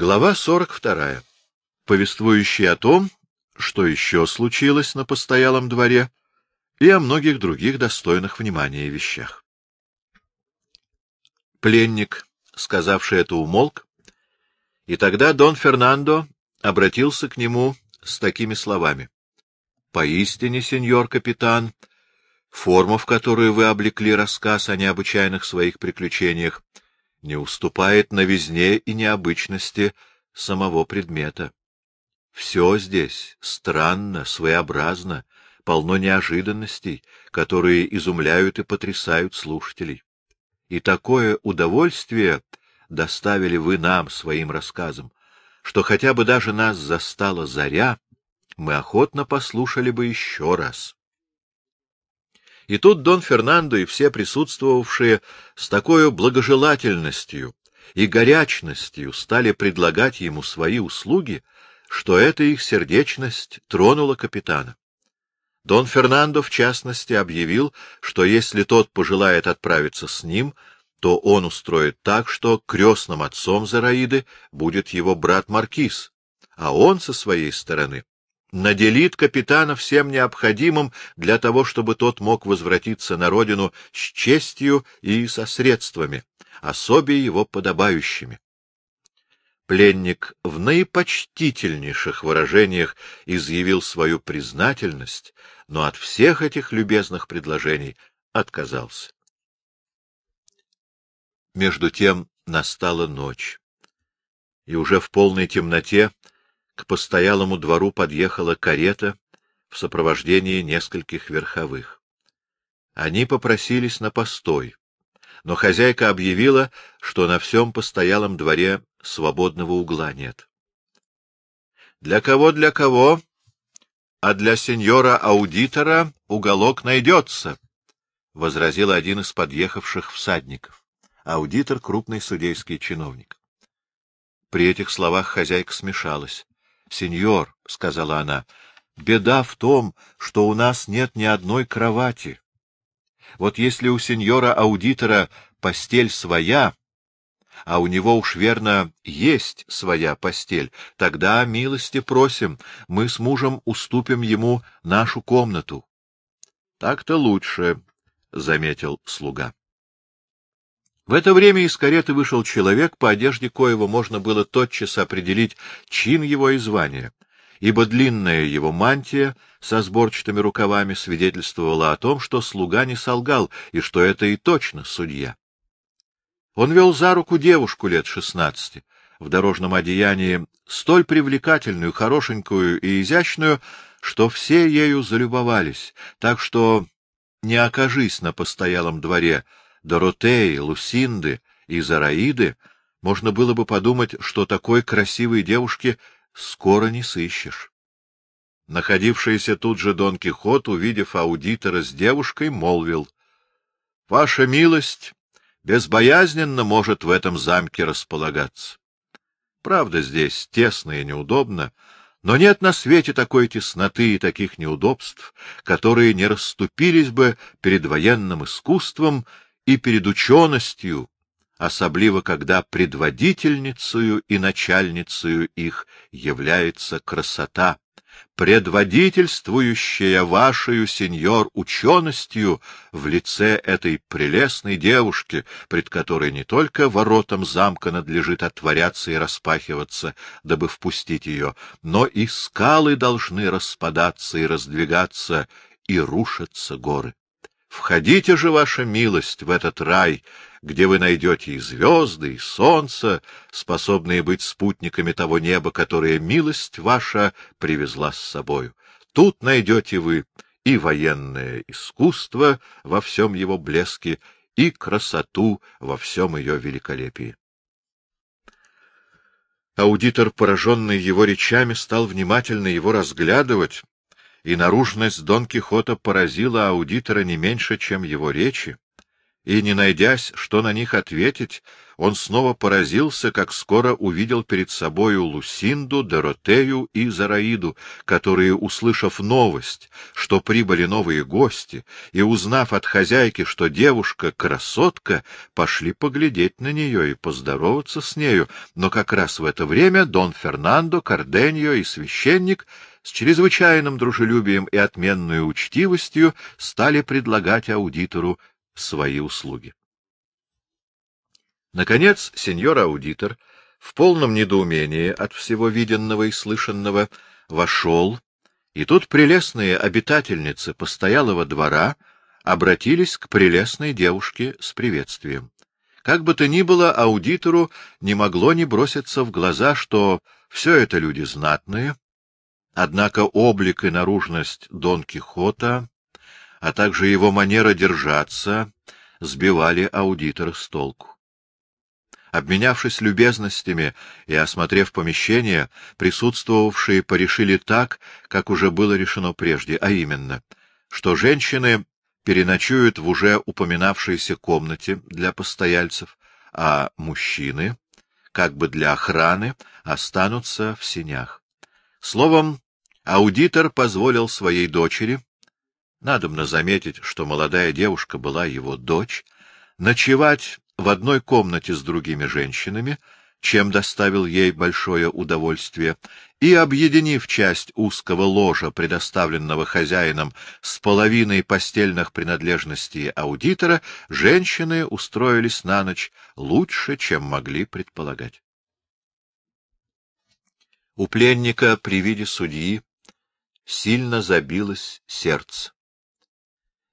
Глава 42. Повествующая о том, что еще случилось на постоялом дворе, и о многих других достойных внимания вещах. Пленник, сказавший это, умолк, и тогда Дон Фернандо обратился к нему с такими словами. — Поистине, сеньор капитан, форма, в которую вы облекли рассказ о необычайных своих приключениях, не уступает новизне и необычности самого предмета. Все здесь странно, своеобразно, полно неожиданностей, которые изумляют и потрясают слушателей. И такое удовольствие доставили вы нам своим рассказом, что хотя бы даже нас застала заря, мы охотно послушали бы еще раз. И тут Дон Фернандо и все присутствовавшие с такой благожелательностью и горячностью стали предлагать ему свои услуги, что эта их сердечность тронула капитана. Дон Фернандо, в частности, объявил, что если тот пожелает отправиться с ним, то он устроит так, что крестным отцом Зараиды будет его брат Маркиз, а он со своей стороны наделит капитана всем необходимым для того, чтобы тот мог возвратиться на родину с честью и со средствами, особе его подобающими. Пленник в наипочтительнейших выражениях изъявил свою признательность, но от всех этих любезных предложений отказался. Между тем настала ночь, и уже в полной темноте к постоялому двору подъехала карета в сопровождении нескольких верховых. Они попросились на постой, но хозяйка объявила, что на всем постоялом дворе свободного угла нет. — Для кого, для кого? А для сеньора-аудитора уголок найдется, — возразил один из подъехавших всадников. Аудитор — крупный судейский чиновник. При этих словах хозяйка смешалась. — Сеньор, — сказала она, — беда в том, что у нас нет ни одной кровати. Вот если у сеньора-аудитора постель своя, а у него уж верно есть своя постель, тогда, милости просим, мы с мужем уступим ему нашу комнату. — Так-то лучше, — заметил слуга. В это время из кареты вышел человек, по одежде коего можно было тотчас определить чин его и звание, ибо длинная его мантия со сборчатыми рукавами свидетельствовала о том, что слуга не солгал, и что это и точно судья. Он вел за руку девушку лет шестнадцати, в дорожном одеянии, столь привлекательную, хорошенькую и изящную, что все ею залюбовались, так что, не окажись на постоялом дворе, Доротеи, Лусинды и Зараиды, можно было бы подумать, что такой красивой девушки скоро не сыщешь. Находившийся тут же Дон Кихот, увидев аудитора с девушкой, молвил. — Ваша милость безбоязненно может в этом замке располагаться. Правда, здесь тесно и неудобно, но нет на свете такой тесноты и таких неудобств, которые не расступились бы перед военным искусством и перед ученостью, особливо когда предводительницею и начальницею их является красота, предводительствующая вашею, сеньор, ученостью в лице этой прелестной девушки, пред которой не только воротам замка надлежит отворяться и распахиваться, дабы впустить ее, но и скалы должны распадаться и раздвигаться, и рушатся горы. Входите же, ваша милость, в этот рай, где вы найдете и звезды, и солнце, способные быть спутниками того неба, которое милость ваша привезла с собою. Тут найдете вы и военное искусство во всем его блеске, и красоту во всем ее великолепии. Аудитор, пораженный его речами, стал внимательно его разглядывать, и наружность Дон Кихота поразила аудитора не меньше, чем его речи, и, не найдясь, что на них ответить, он снова поразился, как скоро увидел перед собою Лусинду, Доротею и Зараиду, которые, услышав новость, что прибыли новые гости, и узнав от хозяйки, что девушка — красотка, пошли поглядеть на нее и поздороваться с нею, но как раз в это время Дон Фернандо, Карденьо и священник с чрезвычайным дружелюбием и отменной учтивостью стали предлагать аудитору свои услуги. Наконец, сеньор-аудитор, в полном недоумении от всего виденного и слышанного, вошел, и тут прелестные обитательницы постоялого двора обратились к прелестной девушке с приветствием. Как бы то ни было, аудитору не могло не броситься в глаза, что все это люди знатные, однако облик и наружность Дон Кихота а также его манера держаться, сбивали аудитора с толку. Обменявшись любезностями и осмотрев помещение, присутствовавшие порешили так, как уже было решено прежде, а именно, что женщины переночуют в уже упоминавшейся комнате для постояльцев, а мужчины, как бы для охраны, останутся в сенях. Словом, аудитор позволил своей дочери надобно заметить, что молодая девушка была его дочь, ночевать в одной комнате с другими женщинами, чем доставил ей большое удовольствие, и, объединив часть узкого ложа, предоставленного хозяином, с половиной постельных принадлежностей аудитора, женщины устроились на ночь лучше, чем могли предполагать. У пленника при виде судьи сильно забилось сердце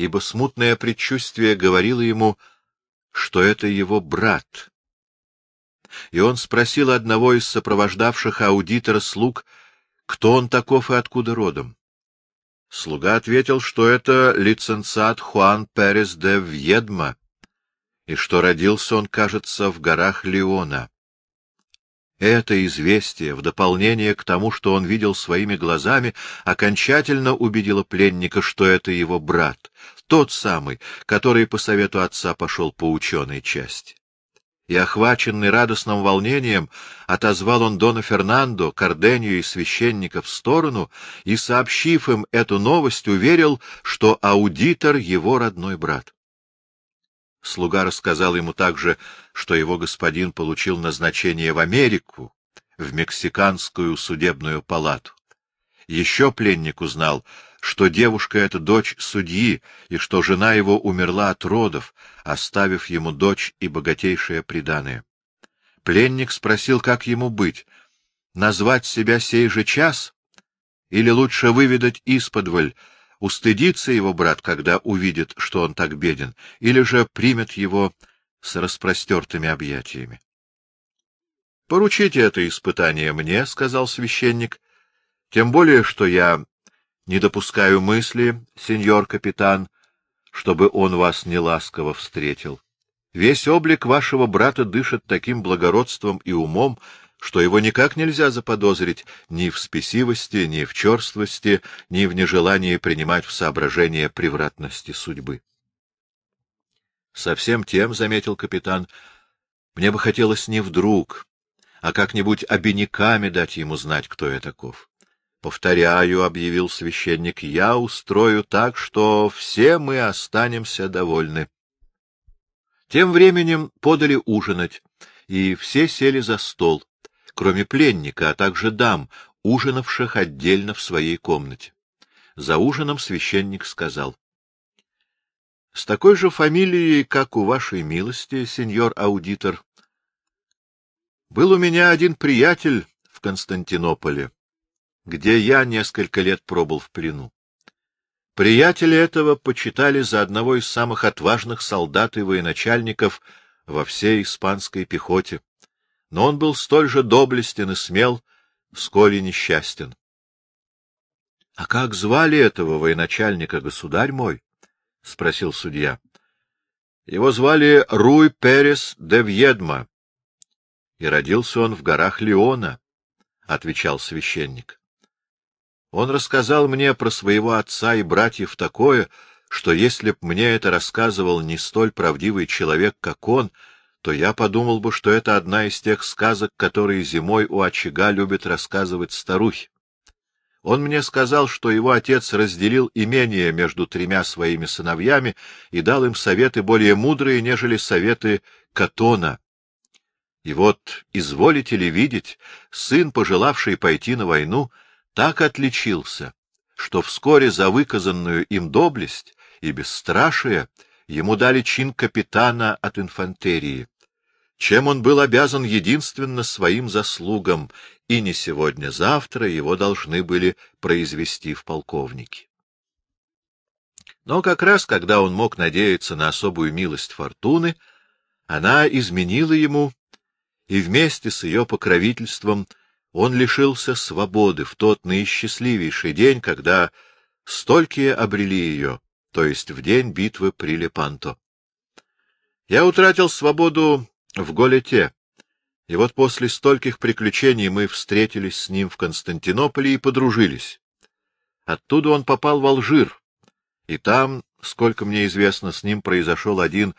ибо смутное предчувствие говорило ему, что это его брат. И он спросил одного из сопровождавших аудитора слуг, кто он таков и откуда родом. Слуга ответил, что это лицензат Хуан Перес де Вьедма, и что родился он, кажется, в горах Леона. Это известие, в дополнение к тому, что он видел своими глазами, окончательно убедило пленника, что это его брат, тот самый, который по совету отца пошел по ученой части. И, охваченный радостным волнением, отозвал он Дона Фернандо, Кардению и священника в сторону и, сообщив им эту новость, уверил, что аудитор — его родной брат. Слуга рассказал ему также, что его господин получил назначение в Америку, в Мексиканскую судебную палату. Еще пленник узнал, что девушка — это дочь судьи, и что жена его умерла от родов, оставив ему дочь и богатейшее приданое. Пленник спросил, как ему быть, назвать себя сей же час или лучше выведать исподволь, устыдится его брат, когда увидит, что он так беден, или же примет его с распростертыми объятиями. — Поручите это испытание мне, — сказал священник, — тем более, что я не допускаю мысли, сеньор капитан, чтобы он вас неласково встретил. Весь облик вашего брата дышит таким благородством и умом, что его никак нельзя заподозрить ни в спесивости, ни в черствости, ни в нежелании принимать в соображение превратности судьбы. — Совсем тем, — заметил капитан, — мне бы хотелось не вдруг, а как-нибудь обиняками дать ему знать, кто я таков. — Повторяю, — объявил священник, — я устрою так, что все мы останемся довольны. Тем временем подали ужинать, и все сели за стол кроме пленника, а также дам, ужинавших отдельно в своей комнате. За ужином священник сказал. — С такой же фамилией, как у вашей милости, сеньор-аудитор, был у меня один приятель в Константинополе, где я несколько лет пробыл в плену. Приятели этого почитали за одного из самых отважных солдат и военачальников во всей испанской пехоте но он был столь же доблестен и смел, сколь и несчастен. — А как звали этого военачальника, государь мой? — спросил судья. — Его звали Руй Перес де Вьедма, и родился он в горах Леона, — отвечал священник. Он рассказал мне про своего отца и братьев такое, что если б мне это рассказывал не столь правдивый человек, как он, то я подумал бы, что это одна из тех сказок, которые зимой у очага любят рассказывать старухи. Он мне сказал, что его отец разделил имение между тремя своими сыновьями и дал им советы более мудрые, нежели советы Катона. И вот, изволите ли видеть, сын, пожелавший пойти на войну, так отличился, что вскоре за выказанную им доблесть и бесстрашие ему дали чин капитана от инфантерии, чем он был обязан единственно своим заслугам, и не сегодня-завтра его должны были произвести в полковники. Но как раз, когда он мог надеяться на особую милость фортуны, она изменила ему, и вместе с ее покровительством он лишился свободы в тот наисчастливейший день, когда столькие обрели ее, то есть в день битвы при Лепанто. Я утратил свободу в Голете, и вот после стольких приключений мы встретились с ним в Константинополе и подружились. Оттуда он попал в Алжир, и там, сколько мне известно, с ним произошел один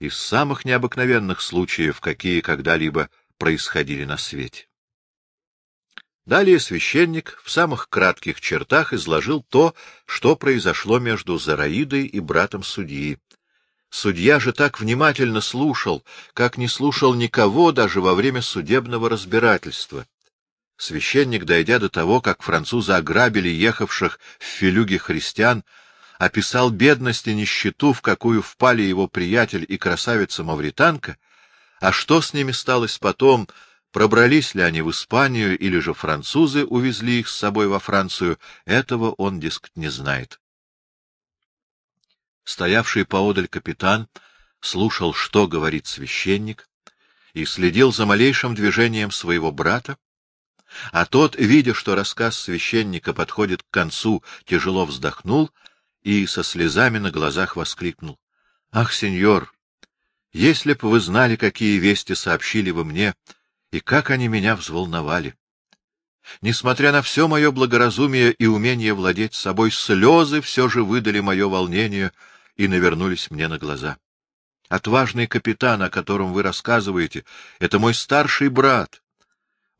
из самых необыкновенных случаев, какие когда-либо происходили на свете. Далее священник в самых кратких чертах изложил то, что произошло между Зараидой и братом судьи. Судья же так внимательно слушал, как не слушал никого даже во время судебного разбирательства. Священник, дойдя до того, как французы ограбили ехавших в Филюге христиан, описал бедность и нищету, в какую впали его приятель и красавица-мавританка, а что с ними сталось потом — Пробрались ли они в Испанию, или же французы увезли их с собой во Францию, этого он, дескать, не знает. Стоявший поодаль капитан слушал, что говорит священник, и следил за малейшим движением своего брата, а тот, видя, что рассказ священника подходит к концу, тяжело вздохнул и со слезами на глазах воскликнул. — Ах, сеньор, если б вы знали, какие вести сообщили вы мне, — и как они меня взволновали! Несмотря на все мое благоразумие и умение владеть собой, слезы все же выдали мое волнение и навернулись мне на глаза. Отважный капитан, о котором вы рассказываете, — это мой старший брат.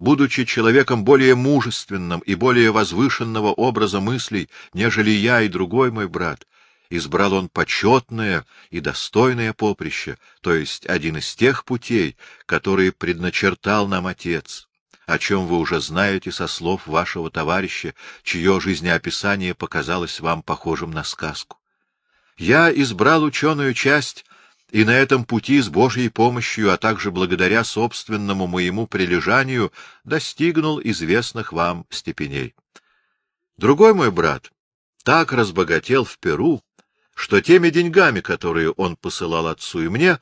Будучи человеком более мужественным и более возвышенного образа мыслей, нежели я и другой мой брат, избрал он почетное и достойное поприще, то есть один из тех путей, которые предначертал нам Отец, о чем вы уже знаете со слов вашего товарища, чье жизнеописание показалось вам похожим на сказку. Я избрал ученую часть, и на этом пути с Божьей помощью, а также благодаря собственному моему прилежанию, достигнул известных вам степеней. Другой мой брат так разбогател в Перу, что теми деньгами, которые он посылал отцу и мне,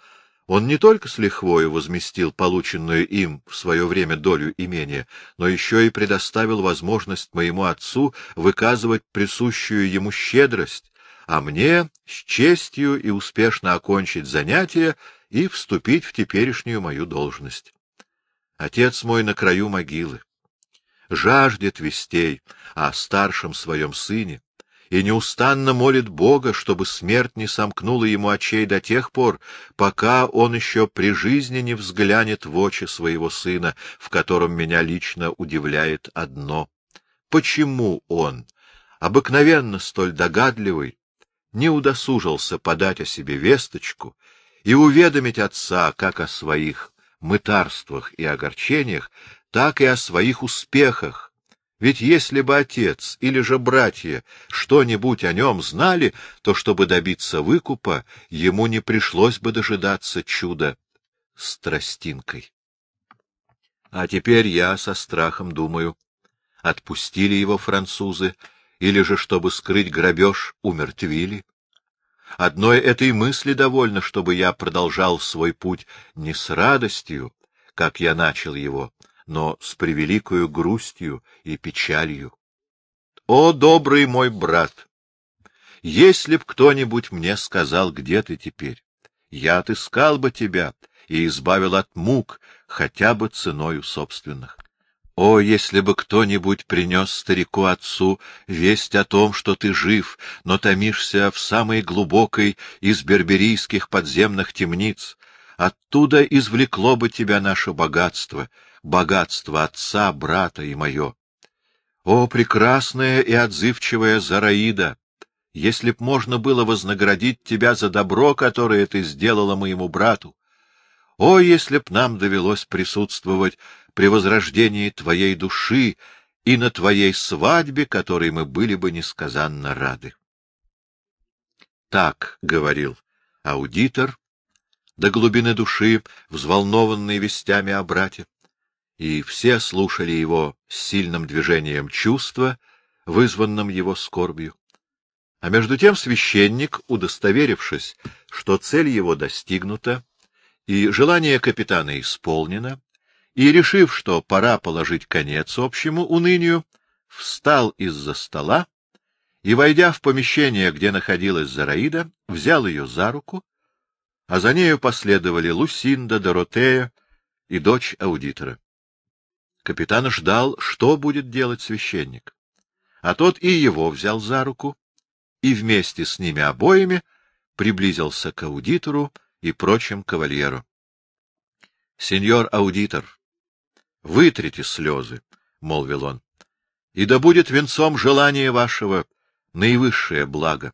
он не только с лихвою возместил полученную им в свое время долю имения, но еще и предоставил возможность моему отцу выказывать присущую ему щедрость, а мне с честью и успешно окончить занятия и вступить в теперешнюю мою должность. Отец мой на краю могилы, жаждет вестей о старшем своем сыне, и неустанно молит Бога, чтобы смерть не сомкнула ему очей до тех пор, пока он еще при жизни не взглянет в очи своего сына, в котором меня лично удивляет одно. Почему он, обыкновенно столь догадливый, не удосужился подать о себе весточку и уведомить отца как о своих мытарствах и огорчениях, так и о своих успехах, ведь если бы отец или же братья что-нибудь о нем знали, то, чтобы добиться выкупа, ему не пришлось бы дожидаться чуда с тростинкой. А теперь я со страхом думаю, отпустили его французы, или же, чтобы скрыть грабеж, умертвили. Одной этой мысли довольно, чтобы я продолжал свой путь не с радостью, как я начал его, но с превеликою грустью и печалью. О, добрый мой брат! Если б кто-нибудь мне сказал, где ты теперь, я отыскал бы тебя и избавил от мук хотя бы ценою собственных. О, если бы кто-нибудь принес старику-отцу весть о том, что ты жив, но томишься в самой глубокой из берберийских подземных темниц, оттуда извлекло бы тебя наше богатство, богатство отца, брата и мое. О, прекрасная и отзывчивая Зараида! Если б можно было вознаградить тебя за добро, которое ты сделала моему брату! О, если б нам довелось присутствовать при возрождении твоей души и на твоей свадьбе, которой мы были бы несказанно рады. Так говорил аудитор, до глубины души, взволнованный вестями о брате, и все слушали его с сильным движением чувства, вызванным его скорбью. А между тем священник, удостоверившись, что цель его достигнута и желание капитана исполнено, и, решив, что пора положить конец общему унынию, встал из-за стола и, войдя в помещение, где находилась Зараида, взял ее за руку, а за нею последовали Лусинда, Доротея и дочь аудитора. Капитан ждал, что будет делать священник. А тот и его взял за руку, и вместе с ними обоими приблизился к аудитору и прочим кавальеру. — Сеньор аудитор, Вытрите слезы, — молвил он, — и да будет венцом желания вашего наивысшее благо.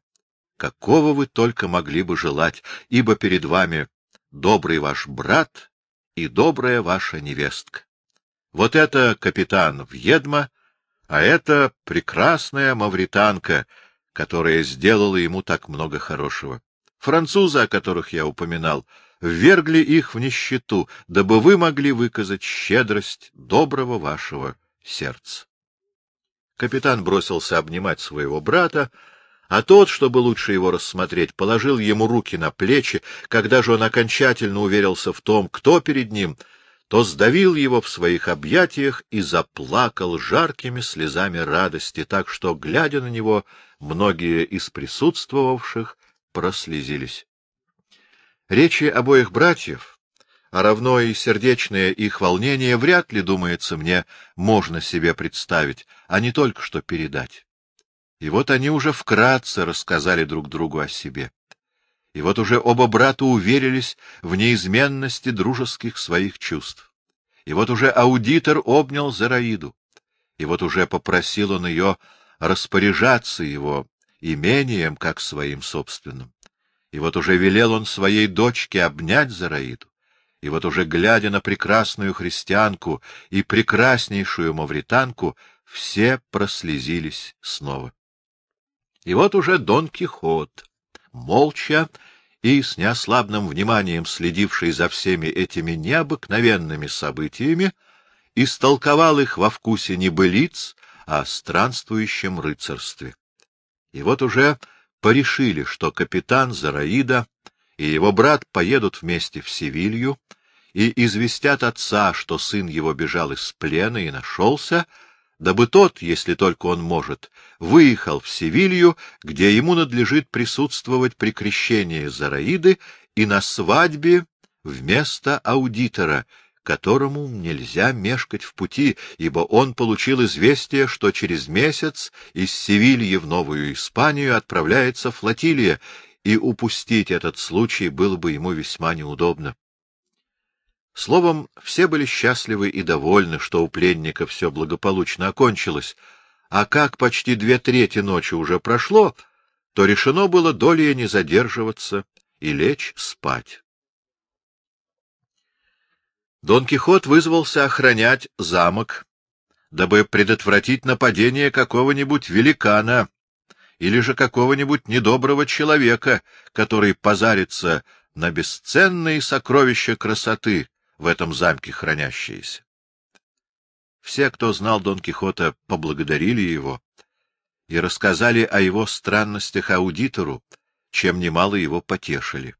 Какого вы только могли бы желать, ибо перед вами добрый ваш брат и добрая ваша невестка. Вот это капитан Вьедма, а это прекрасная мавританка, которая сделала ему так много хорошего. Французы, о которых я упоминал, — ввергли их в нищету, дабы вы могли выказать щедрость доброго вашего сердца. Капитан бросился обнимать своего брата, а тот, чтобы лучше его рассмотреть, положил ему руки на плечи, когда же он окончательно уверился в том, кто перед ним, то сдавил его в своих объятиях и заплакал жаркими слезами радости, так что, глядя на него, многие из присутствовавших прослезились. Речи обоих братьев, а равно и сердечное их волнение, вряд ли, думается мне, можно себе представить, а не только что передать. И вот они уже вкратце рассказали друг другу о себе. И вот уже оба брата уверились в неизменности дружеских своих чувств. И вот уже аудитор обнял Зараиду. И вот уже попросил он ее распоряжаться его имением, как своим собственным. И вот уже велел он своей дочке обнять Зараиду. И вот уже, глядя на прекрасную христианку и прекраснейшую мавританку, все прослезились снова. И вот уже Дон Кихот, молча и с неослабным вниманием следивший за всеми этими необыкновенными событиями, истолковал их во вкусе не былиц, а странствующем рыцарстве. И вот уже порешили, что капитан Зараида и его брат поедут вместе в Севилью и известят отца, что сын его бежал из плена и нашелся, дабы тот, если только он может, выехал в Севилью, где ему надлежит присутствовать при крещении Зараиды и на свадьбе вместо аудитора, которому нельзя мешкать в пути, ибо он получил известие, что через месяц из Севильи в Новую Испанию отправляется флотилия, и упустить этот случай было бы ему весьма неудобно. Словом, все были счастливы и довольны, что у пленника все благополучно окончилось, а как почти две трети ночи уже прошло, то решено было долей не задерживаться и лечь спать. Дон Кихот вызвался охранять замок, дабы предотвратить нападение какого-нибудь великана или же какого-нибудь недоброго человека, который позарится на бесценные сокровища красоты в этом замке хранящиеся. Все, кто знал Дон Кихота, поблагодарили его и рассказали о его странностях аудитору, чем немало его потешили.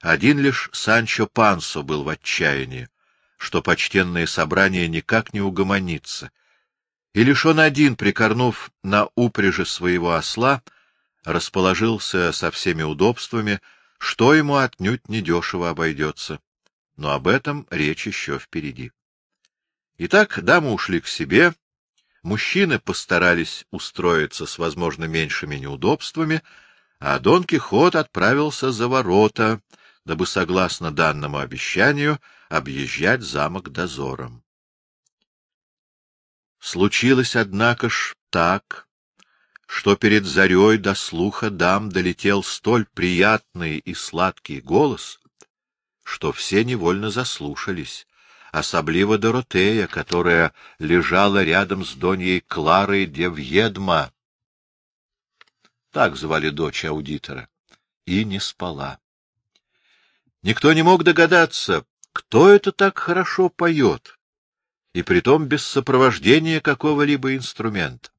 Один лишь Санчо Пансо был в отчаянии, что почтенное собрание никак не угомонится, и лишь он один, прикорнув на упряжи своего осла, расположился со всеми удобствами, что ему отнюдь недешево обойдется. Но об этом речь еще впереди. Итак, дамы ушли к себе, мужчины постарались устроиться с, возможно, меньшими неудобствами, а Дон Кихот отправился за ворота, дабы, согласно данному обещанию, объезжать замок дозором. Случилось, однако ж, так, что перед зарей до слуха дам долетел столь приятный и сладкий голос, что все невольно заслушались, особливо Доротея, которая лежала рядом с Доньей Кларой Девьедма, так звали дочь аудитора, и не спала. Никто не мог догадаться, кто это так хорошо поет, и притом без сопровождения какого-либо инструмента.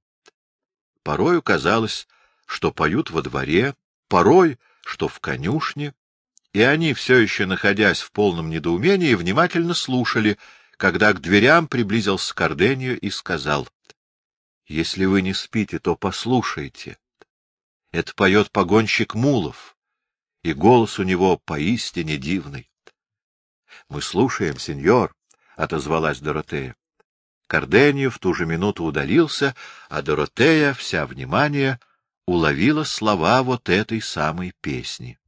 Порою казалось, что поют во дворе, порой, что в конюшне, и они, все еще находясь в полном недоумении, внимательно слушали, когда к дверям приблизился Кардению и сказал, — Если вы не спите, то послушайте. Это поет погонщик Мулов, и голос у него поистине дивный. — Мы слушаем, сеньор, — отозвалась Доротея. Кардению в ту же минуту удалился, а Доротея, вся внимание, уловила слова вот этой самой песни.